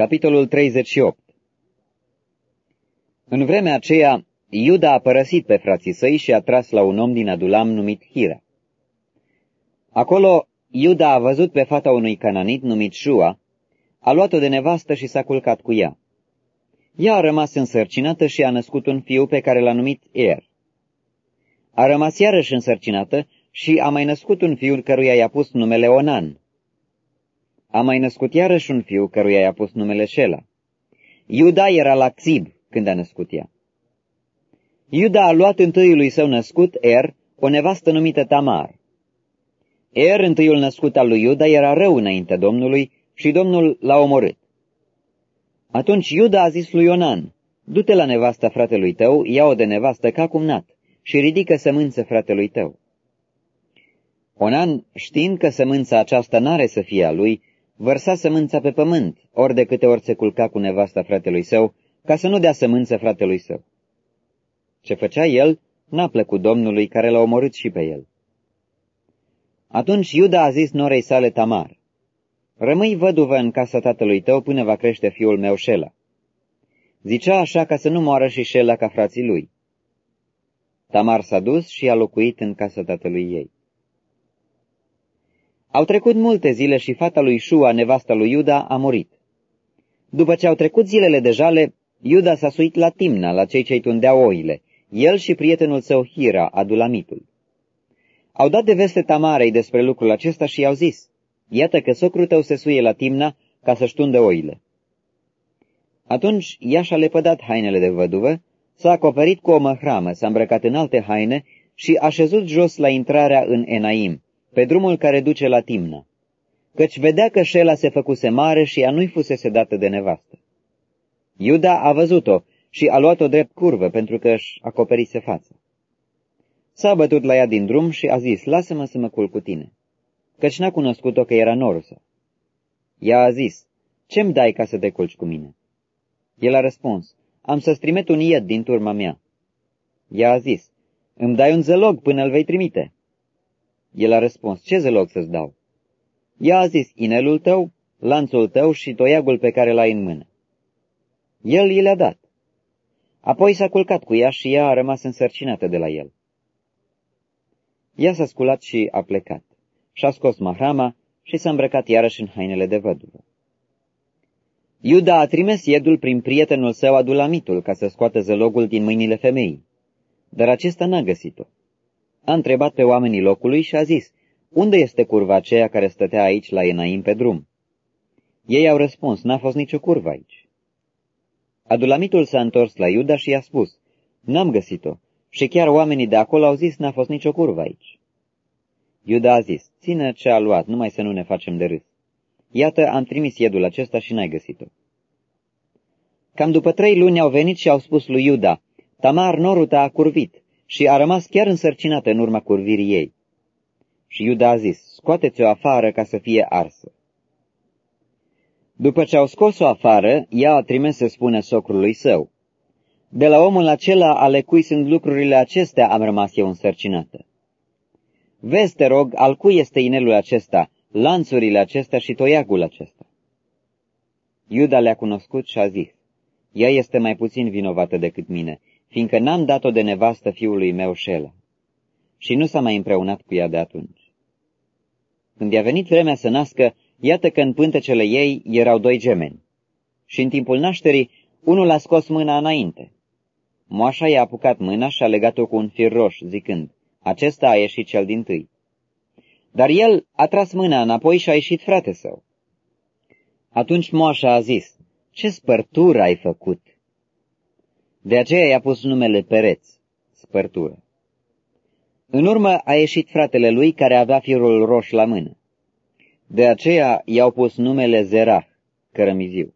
Capitolul 38 În vremea aceea, Iuda a părăsit pe frații săi și a tras la un om din Adulam numit Hira. Acolo, Iuda a văzut pe fata unui cananit numit Shua, a luat-o de nevastă și s-a culcat cu ea. Ea a rămas însărcinată și a născut un fiu pe care l-a numit Er. A rămas iarăși însărcinată și a mai născut un fiu căruia i-a pus numele Onan. A mai născut iarăși un fiu căruia i-a pus numele Shela. Iuda era la Xib când a născut ea. Iuda a luat întâiului său născut, Er, o nevastă numită Tamar. Er, întâiul născut al lui Iuda, era rău înainte Domnului și Domnul l-a omorât. Atunci Iuda a zis lui Ionan, Du-te la nevasta fratelui tău, ia-o de nevastă ca cumnat și ridică sămânță fratelui tău. Onan, știind că sămânța aceasta n-are să fie a lui, vărsa sămânța pe pământ, ori de câte ori se culca cu nevasta fratelui său, ca să nu dea sămânță fratelui său. Ce făcea el, n-a plăcut Domnului care l-a omorât și pe el. Atunci Iuda a zis norei sale Tamar, Rămâi văduvă în casa tatălui tău până va crește fiul meu Șela. Zicea așa ca să nu moară și Șela ca frații lui. Tamar s-a dus și a locuit în casa tatălui ei. Au trecut multe zile și fata lui Shua, nevasta lui Iuda, a murit. După ce au trecut zilele de jale, Iuda s-a suit la Timna, la cei ce-i tundeau oile, el și prietenul său Hira, adulamitul. Au dat de veste Tamarei despre lucrul acesta și i-au zis, Iată că socrul tău se suie la Timna ca să-și tundă oile. Atunci ea și-a lepădat hainele de văduvă, s-a acoperit cu o măhramă, s-a îmbrăcat în alte haine și a șezut jos la intrarea în Enaim, pe drumul care duce la Timna, căci vedea că Șela se făcuse mare și ea nu-i fusese dată de nevastă. Iuda a văzut-o și a luat-o drept curvă pentru că își acoperise fața. S-a bătut la ea din drum și a zis, lasă-mă să mă culc cu tine, căci n-a cunoscut-o că era norusă. Ea a zis, ce-mi dai ca să te culci cu mine? El a răspuns, am să-ți trimit un ied din turma mea. Ea a zis, îmi dai un zălog până îl vei trimite. El a răspuns, ce zălog să-ți dau? Ea a zis, inelul tău, lanțul tău și toiagul pe care l-ai în mână. El i le-a dat. Apoi s-a culcat cu ea și ea a rămas însărcinată de la el. Ea s-a sculat și a plecat. Și-a scos mahrama și s-a îmbrăcat iarăși în hainele de văduvă. Iuda a trimis iedul prin prietenul său adulamitul ca să scoată zălogul din mâinile femeii, dar acesta n-a găsit-o. A întrebat pe oamenii locului și a zis, unde este curva aceea care stătea aici la Enaim pe drum? Ei au răspuns, n-a fost nicio curvă aici. Adulamitul s-a întors la Iuda și i-a spus, n-am găsit-o, și chiar oamenii de acolo au zis, n-a fost nicio curvă aici. Iuda a zis, ține ce a luat, numai să nu ne facem de râs. Iată, am trimis iedul acesta și n-ai găsit-o. Cam după trei luni au venit și au spus lui Iuda, Tamar, norul a curvit și a rămas chiar însărcinată în urma curvirii ei. Și Iuda a zis, scoateți-o afară ca să fie arsă. După ce au scos-o afară, ea a trimis să spună socrului său, De la omul acela ale cui sunt lucrurile acestea am rămas eu însărcinată. Vezi, te rog, al cui este inelul acesta, lanțurile acestea și toiagul acesta? Iuda le-a cunoscut și a zis, ea este mai puțin vinovată decât mine, fiindcă n-am dat-o de nevastă fiului meu Șela. Și nu s-a mai împreunat cu ea de atunci. Când i-a venit vremea să nască, iată că în pântecele ei erau doi gemeni. Și în timpul nașterii, unul a scos mâna înainte. Moașa i-a apucat mâna și a legat-o cu un fir roș, zicând, acesta a ieșit cel din tâi. Dar el a tras mâna înapoi și a ieșit frate său. Atunci moașa a zis, ce spărtură ai făcut? De aceea i-a pus numele Pereț, spărtură. În urmă a ieșit fratele lui care avea firul roș la mână. De aceea i-au pus numele Zerah, cărămiziu.